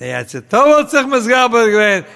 Der hat sich toll sich mit Gaber gewähnt,